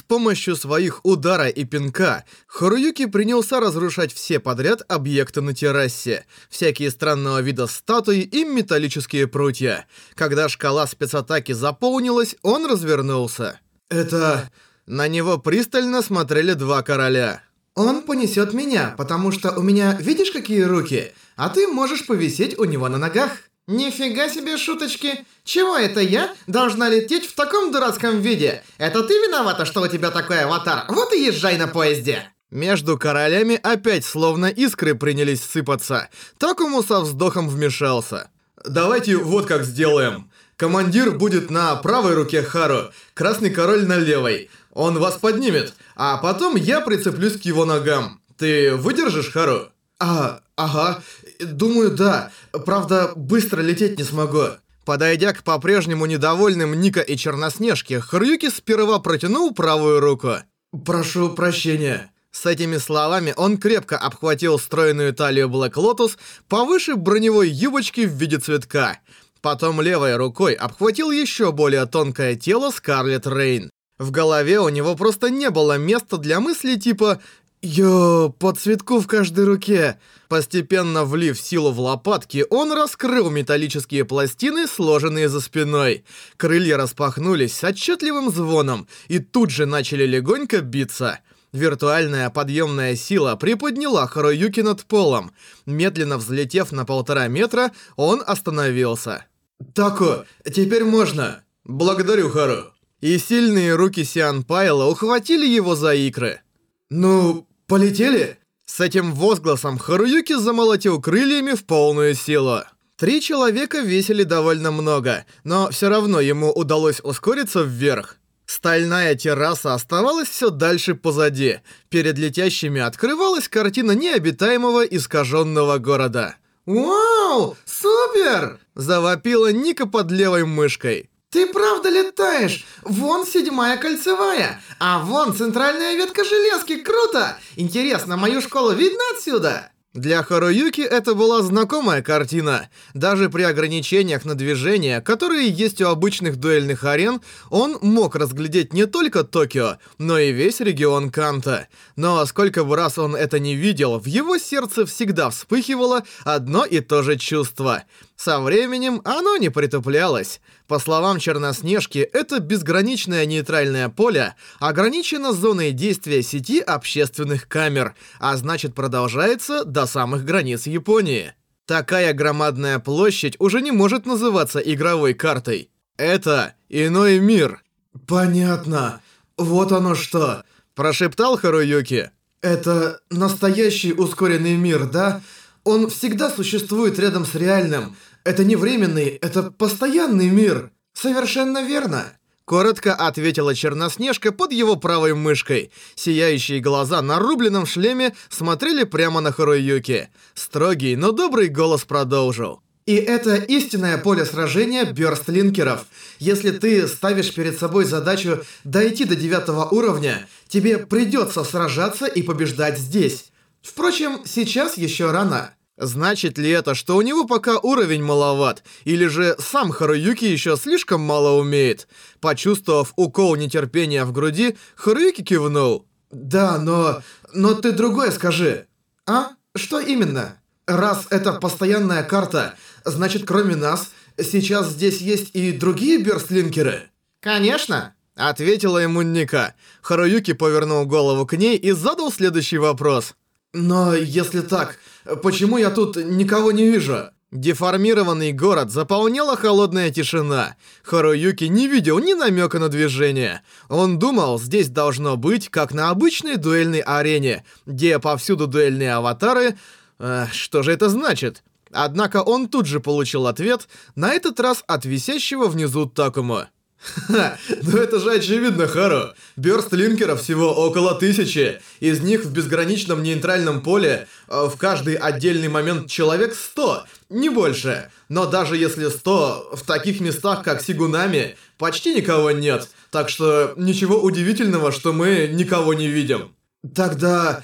С помощью своих удара и пинка Харуюки принялся разрушать все подряд объекты на террасе, всякие странного вида статуи и металлические прутья. Когда шкала спецатаки заполнилась, он развернулся. «Это...» На него пристально смотрели два короля. «Он понесет меня, потому что у меня, видишь, какие руки? А ты можешь повисеть у него на ногах». «Нифига себе шуточки! Чего это я должна лететь в таком дурацком виде? Это ты виновата, что у тебя такой аватар? Вот и езжай на поезде!» Между королями опять словно искры принялись сыпаться. Такуму со вздохом вмешался. «Давайте вот как сделаем. Командир будет на правой руке Хару, красный король на левой. Он вас поднимет, а потом я прицеплюсь к его ногам. Ты выдержишь, Хару?» «А, ага, думаю, да. Правда, быстро лететь не смогу». Подойдя к по-прежнему недовольным Ника и Черноснежке, Харуюки сперва протянул правую руку. «Прошу прощения». С этими словами он крепко обхватил стройную талию Блэк Лотус повыше броневой юбочки в виде цветка. Потом левой рукой обхватил еще более тонкое тело Скарлетт Рейн. В голове у него просто не было места для мысли типа Йо, по цветку в каждой руке. Постепенно влив силу в лопатки, он раскрыл металлические пластины, сложенные за спиной. Крылья распахнулись с отчетливым звоном и тут же начали легонько биться. Виртуальная подъемная сила приподняла Харуюки над полом. Медленно взлетев на полтора метра, он остановился. «Тако, теперь можно. Благодарю, Хару». И сильные руки Сиан Пайла ухватили его за икры. «Ну, «Полетели?» С этим возгласом Харуюки замолотил крыльями в полную силу. Три человека весили довольно много, но все равно ему удалось ускориться вверх. Стальная терраса оставалась все дальше позади. Перед летящими открывалась картина необитаемого искаженного города. «Вау! Супер!» – завопила Ника под левой мышкой. «Ты правда летаешь? Вон седьмая кольцевая, а вон центральная ветка железки, круто! Интересно, мою школу видно отсюда?» Для Харуюки это была знакомая картина. Даже при ограничениях на движение, которые есть у обычных дуэльных арен, он мог разглядеть не только Токио, но и весь регион Канта. Но сколько бы раз он это не видел, в его сердце всегда вспыхивало одно и то же чувство. Со временем оно не притуплялось. По словам Черноснежки, это безграничное нейтральное поле ограничено зоной действия сети общественных камер, а значит продолжается до самых границ Японии. Такая громадная площадь уже не может называться игровой картой. Это иной мир. «Понятно. Вот оно что!» – прошептал Харуюки. «Это настоящий ускоренный мир, да? Он всегда существует рядом с реальным – это не временный, это постоянный мир. Совершенно верно. Коротко ответила Черноснежка под его правой мышкой. Сияющие глаза на рубленном шлеме смотрели прямо на Харуюки. Строгий, но добрый голос продолжил. И это истинное поле сражения бёрстлинкеров. Если ты ставишь перед собой задачу дойти до девятого уровня, тебе придется сражаться и побеждать здесь. Впрочем, сейчас еще рано. Значит ли это, что у него пока уровень маловат, или же сам Харуюки еще слишком мало умеет? Почувствовав укол нетерпения в груди, Харуюки кивнул. «Да, но... но ты другое скажи». «А? Что именно?» «Раз это постоянная карта, значит, кроме нас, сейчас здесь есть и другие бёрстлинкеры?» «Конечно!» — ответила ему Ника. Харуюки повернул голову к ней и задал следующий вопрос. «Но если так, почему я тут никого не вижу?» Деформированный город заполняла холодная тишина. Харуюки не видел ни намека на движение. Он думал, здесь должно быть, как на обычной дуэльной арене, где повсюду дуэльные аватары... Э, что же это значит? Однако он тут же получил ответ, на этот раз от висящего внизу Такума. Ха, ну это же очевидно, Хару. Бёрст линкеров всего около тысячи. Из них в безграничном нейтральном поле э, в каждый отдельный момент человек 100, не больше. Но даже если 100, в таких местах, как Сигунами, почти никого нет. Так что ничего удивительного, что мы никого не видим. Тогда,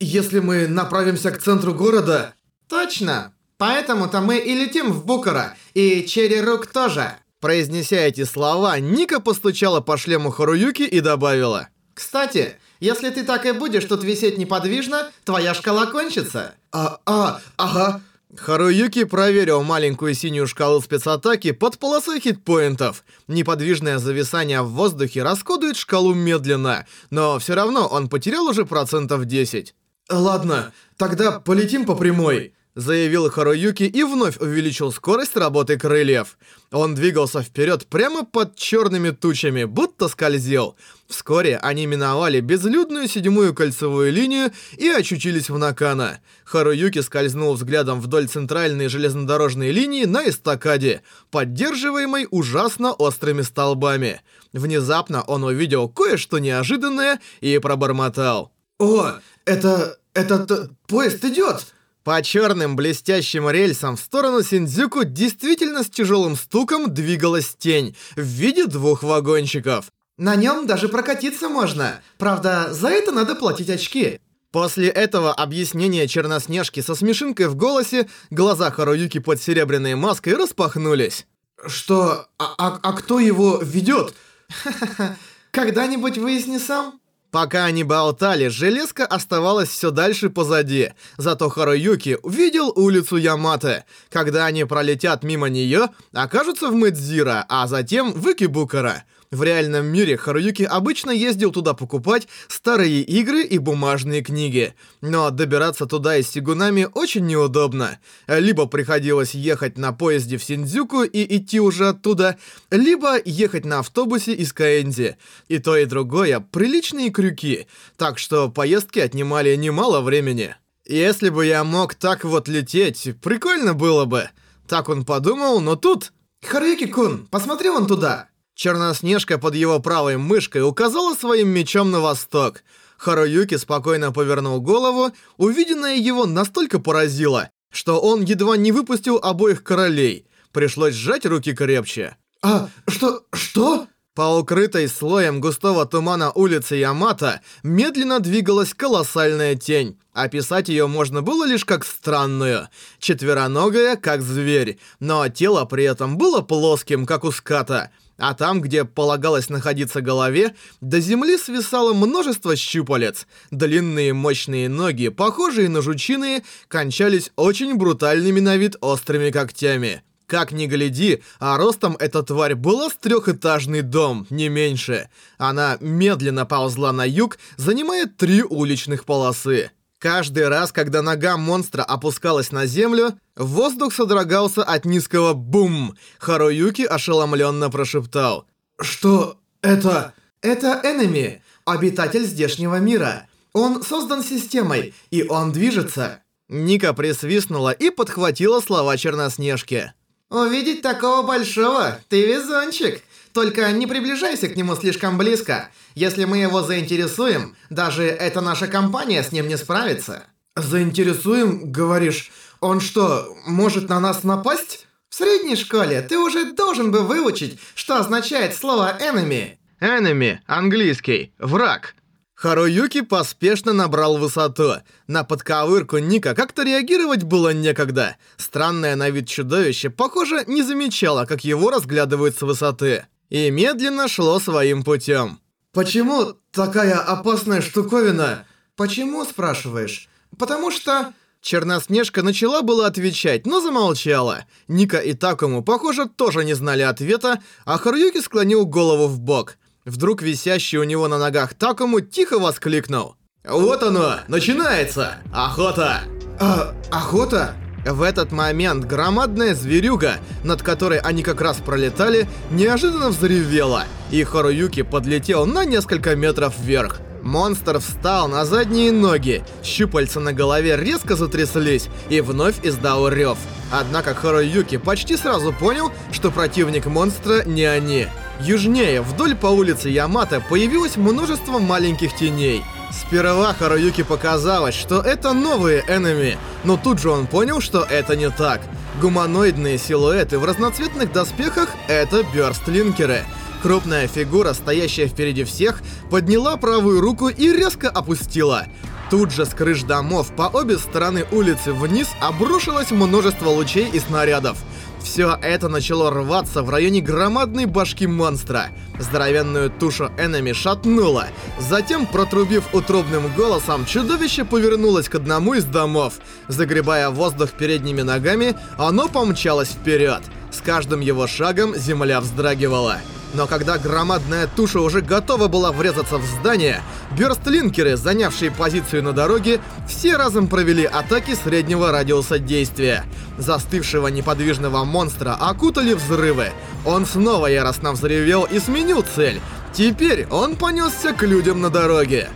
если мы направимся к центру города... Точно. Поэтому-то мы и летим в Букара, и Черри Рук тоже. Произнеся эти слова, Ника постучала по шлему Харуюки и добавила. Кстати, если ты так и будешь тут висеть неподвижно, твоя шкала кончится. А, а, ага. Харуюки проверил маленькую синюю шкалу спецатаки под полосой хитпоинтов. Неподвижное зависание в воздухе расходует шкалу медленно, но все равно он потерял уже процентов 10. Ладно, тогда полетим по прямой заявил Харуюки и вновь увеличил скорость работы крыльев. Он двигался вперед прямо под черными тучами, будто скользил. Вскоре они миновали безлюдную седьмую кольцевую линию и очутились в Накана. Харуюки скользнул взглядом вдоль центральной железнодорожной линии на эстакаде, поддерживаемой ужасно острыми столбами. Внезапно он увидел кое-что неожиданное и пробормотал. «О, это... этот поезд идет!» По черным блестящим рельсам в сторону Синдзюку действительно с тяжелым стуком двигалась тень в виде двух вагончиков. На нем даже прокатиться можно. Правда, за это надо платить очки. После этого объяснения Черноснежки со смешинкой в голосе глаза Харуюки под серебряной маской распахнулись. «Что? А, а, а кто его ведет?» «Ха-ха-ха, когда-нибудь выясни сам». Пока они болтали, железка оставалась все дальше позади. Зато Харуюки увидел улицу Ямате. Когда они пролетят мимо нее, окажутся в Мэдзира, а затем в Икибукара. В реальном мире Харуюки обычно ездил туда покупать старые игры и бумажные книги. Но добираться туда из Сигунами очень неудобно. Либо приходилось ехать на поезде в Синдзюку и идти уже оттуда, либо ехать на автобусе из Каэнди. И то и другое — приличные крюки, так что поездки отнимали немало времени. Если бы я мог так вот лететь, прикольно было бы. Так он подумал, но тут... Харуюки-кун, посмотри вон туда. Черноснежка под его правой мышкой указала своим мечом на восток. Харуюки спокойно повернул голову, увиденное его настолько поразило, что он едва не выпустил обоих королей. Пришлось сжать руки крепче. «А, что? Что?» По укрытой слоем густого тумана улицы Ямато медленно двигалась колоссальная тень. Описать ее можно было лишь как странную. Четвероногая, как зверь, но тело при этом было плоским, как у ската. А там, где полагалось находиться голове, до земли свисало множество щупалец. Длинные мощные ноги, похожие на жучиные, кончались очень брутальными на вид острыми когтями. Как ни гляди, а ростом эта тварь была с трехэтажный дом, не меньше. Она медленно ползла на юг, занимая три уличных полосы. Каждый раз, когда нога монстра опускалась на землю, воздух содрогался от низкого бум. Харуюки ошеломленно прошептал. «Что это?» «Это Энеми, обитатель здешнего мира. Он создан системой, и он движется». Ника присвистнула и подхватила слова Черноснежки. «Увидеть такого большого, ты везунчик. Только не приближайся к нему слишком близко. Если мы его заинтересуем, даже эта наша компания с ним не справится». «Заинтересуем, говоришь? Он что, может на нас напасть?» В средней школе ты уже должен бы выучить, что означает слово «enemy». «Enemy» — английский, «враг». Харуюки поспешно набрал высоту. На подковырку Ника как-то реагировать было некогда. Странное на вид чудовище, похоже, не замечало, как его разглядывают с высоты. И медленно шло своим путем. «Почему такая опасная штуковина?» «Почему?» спрашиваешь. «Потому что...» Черноснежка начала было отвечать, но замолчала. Ника и Такому, похоже, тоже не знали ответа, а Харуюки склонил голову в бок. Вдруг висящий у него на ногах Такому тихо воскликнул. «Вот оно! Начинается! Охота!» «А, охота?» В этот момент громадная зверюга, над которой они как раз пролетали, неожиданно взревела, и Харуюки подлетел на несколько метров вверх. Монстр встал на задние ноги, щупальца на голове резко затряслись и вновь издал рев. Однако Харуюки почти сразу понял, что противник монстра не они. Южнее, вдоль по улице Ямато, появилось множество маленьких теней. Сперва Харуюки показалось, что это новые энеми, но тут же он понял, что это не так. Гуманоидные силуэты в разноцветных доспехах — это бёрстлинкеры. Крупная фигура, стоящая впереди всех, подняла правую руку и резко опустила. Тут же с крыш домов по обе стороны улицы вниз обрушилось множество лучей и снарядов. Все это начало рваться в районе громадной башки монстра. Здоровенную тушу Эннами шатнуло. Затем, протрубив утробным голосом, чудовище повернулось к одному из домов. Загребая воздух передними ногами, оно помчалось вперед. С каждым его шагом земля вздрагивала. Но когда громадная туша уже готова была врезаться в здание, бёрстлинкеры, занявшие позицию на дороге, все разом провели атаки среднего радиуса действия. Застывшего неподвижного монстра окутали взрывы. Он снова яростно взревел и сменил цель. Теперь он понесся к людям на дороге.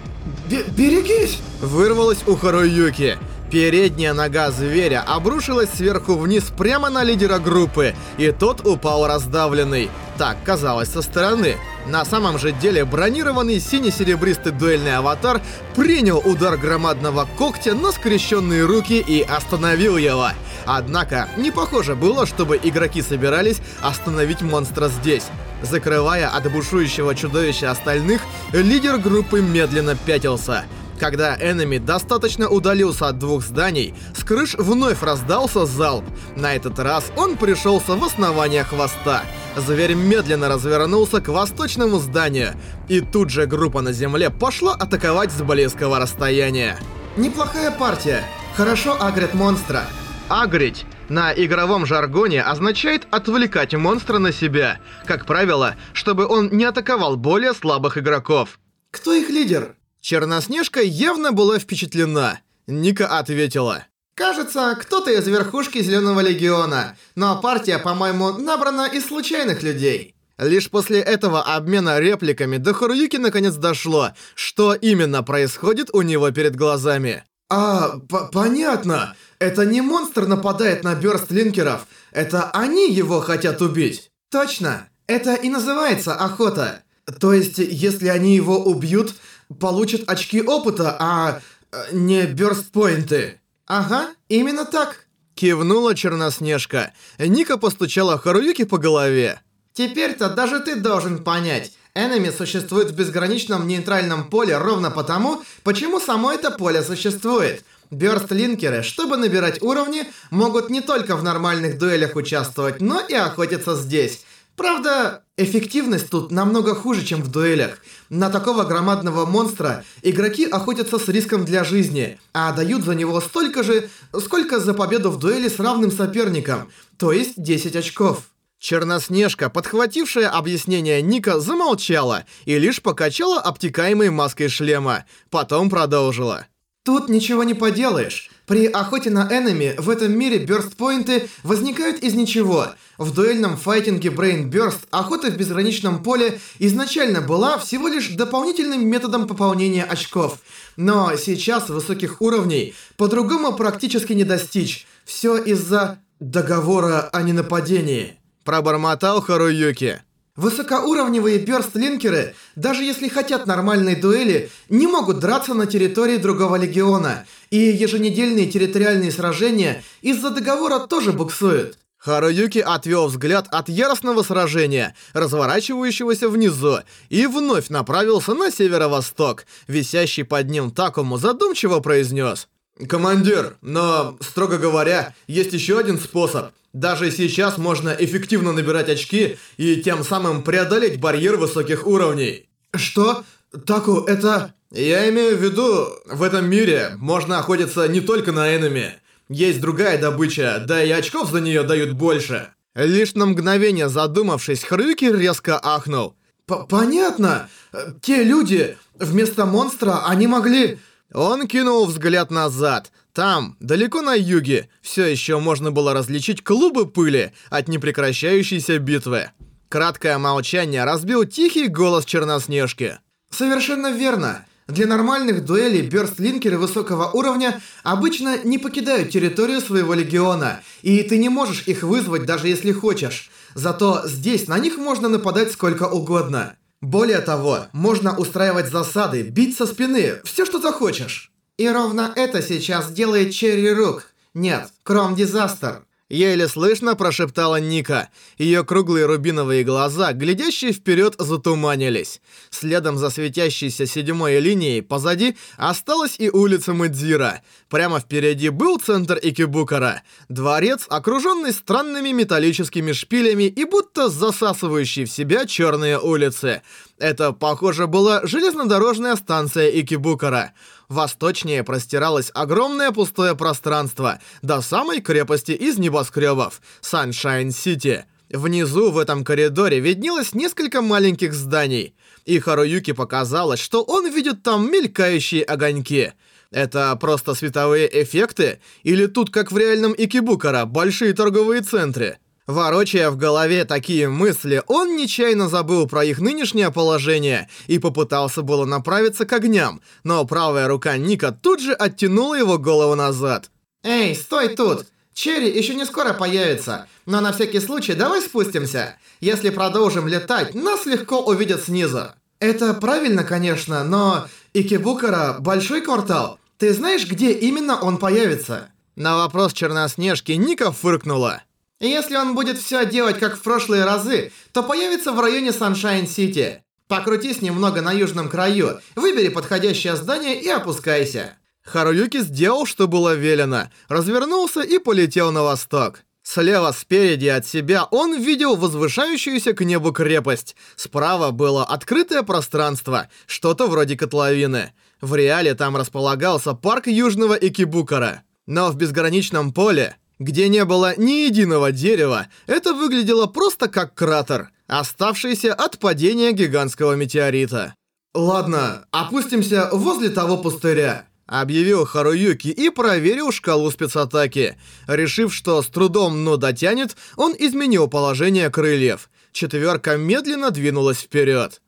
«Берегись!» Вырвалось у Харуюки. Передняя нога зверя обрушилась сверху вниз прямо на лидера группы, и тот упал раздавленный. Так казалось со стороны. На самом же деле бронированный сине-серебристый дуэльный аватар принял удар громадного когтя на скрещенные руки и остановил его. Однако, не похоже было, чтобы игроки собирались остановить монстра здесь. Закрывая от бушующего чудовища остальных, лидер группы медленно пятился. Когда Эннами достаточно удалился от двух зданий, с крыш вновь раздался залп. На этот раз он пришелся в основание хвоста. Зверь медленно развернулся к восточному зданию, и тут же группа на земле пошла атаковать с близкого расстояния. Неплохая партия. Хорошо агрит монстра. Агрить на игровом жаргоне означает отвлекать монстра на себя, как правило, чтобы он не атаковал более слабых игроков. Кто их лидер? Черноснежка явно была впечатлена. Ника ответила. Кажется, кто-то из верхушки Зеленого Легиона, но партия, по-моему, набрана из случайных людей. Лишь после этого обмена репликами до Харуюки наконец дошло, что именно происходит у него перед глазами. А, понятно. Это не монстр нападает на бёрстлинкеров, это они его хотят убить. Точно. Это и называется охота. То есть, если они его убьют, получат очки опыта, а э, не бёрстпоинты. Ага, именно так. Кивнула Черноснежка. Ника постучала Харуюки по голове. Теперь-то даже ты должен понять. Энеми существует в безграничном нейтральном поле ровно потому, почему само это поле существует. Бёрстлинкеры, чтобы набирать уровни, могут не только в нормальных дуэлях участвовать, но и охотиться здесь. Правда, эффективность тут намного хуже, чем в дуэлях. На такого громадного монстра игроки охотятся с риском для жизни, а дают за него столько же, сколько за победу в дуэли с равным соперником, то есть 10 очков. Черноснежка, подхватившая объяснение Ника, замолчала и лишь покачала обтекаемой маской шлема. Потом продолжила. Тут ничего не поделаешь. При охоте на энеми в этом мире бёрстпоинты возникают из ничего. В дуэльном файтинге Brain Burst охота в безграничном поле изначально была всего лишь дополнительным методом пополнения очков. Но сейчас высоких уровней по-другому практически не достичь. Все из-за договора о ненападении. Пробормотал Харуюки. Высокоуровневые бёрстлинкеры, даже если хотят нормальной дуэли, не могут драться на территории другого легиона, и еженедельные территориальные сражения из-за договора тоже буксуют. Харуюки отвел взгляд от яростного сражения, разворачивающегося внизу, и вновь направился на северо-восток. Висящий под ним Такому задумчиво произнес. «Командир, но, строго говоря, есть еще один способ. Даже сейчас можно эффективно набирать очки и тем самым преодолеть барьер высоких уровней». «Что? Таку, это...» «Я имею в виду, в этом мире можно охотиться не только на энеми. Есть другая добыча, да и очков за нее дают больше». Лишь на мгновение задумавшись, Хрюки резко ахнул. «Понятно. Те люди, вместо монстра, они могли...» Он кинул взгляд назад. Там, далеко на юге, все еще можно было различить клубы пыли от непрекращающейся битвы. Краткое молчание разбил тихий голос Черноснежки. «Совершенно верно. Для нормальных дуэлей бёрстлинкеры высокого уровня обычно не покидают территорию своего легиона, и ты не можешь их вызвать даже если хочешь. Зато здесь на них можно нападать сколько угодно. Более того, можно устраивать засады, бить со спины, все что захочешь. И ровно это сейчас делает Черри Рук. Нет, Кром Дизастер. Еле слышно прошептала Ника. Ее круглые рубиновые глаза, глядящие вперед, затуманились. Следом за светящейся седьмой линией позади осталась и улица Мадзира. Прямо впереди был центр Икибукара. Дворец, окруженный странными металлическими шпилями и будто засасывающий в себя черные улицы. Это, похоже, была железнодорожная станция Икебукуро. Восточнее простиралось огромное пустое пространство до самой крепости из небоскребов – Саншайн-Сити. Внизу в этом коридоре виднелось несколько маленьких зданий, и Харуюки показалось, что он видит там мелькающие огоньки. Это просто световые эффекты? Или тут, как в реальном Икебукуро, большие торговые центры? Ворочая в голове такие мысли, он нечаянно забыл про их нынешнее положение и попытался было направиться к огням, но правая рука Ника тут же оттянула его голову назад. «Эй, стой тут! Черри еще не скоро появится, но на всякий случай давай спустимся. Если продолжим летать, нас легко увидят снизу». «Это правильно, конечно, но Икебукара – большой квартал. Ты знаешь, где именно он появится?» На вопрос Черноснежки Ника фыркнула. Если он будет все делать как в прошлые разы, то появится в районе Саншайн-Сити. Покрутись немного на южном краю, выбери подходящее здание и опускайся. Харуюки сделал, что было велено, развернулся и полетел на восток. Слева спереди от себя он видел возвышающуюся к небу крепость. Справа было открытое пространство, что-то вроде котловины. В реале там располагался парк Южного Икибукара. Но в безграничном поле где не было ни единого дерева, это выглядело просто как кратер, оставшийся от падения гигантского метеорита. «Ладно, опустимся возле того пустыря», — объявил Харуюки и проверил шкалу спецатаки. Решив, что с трудом, но дотянет, он изменил положение крыльев. Четверка медленно двинулась вперед.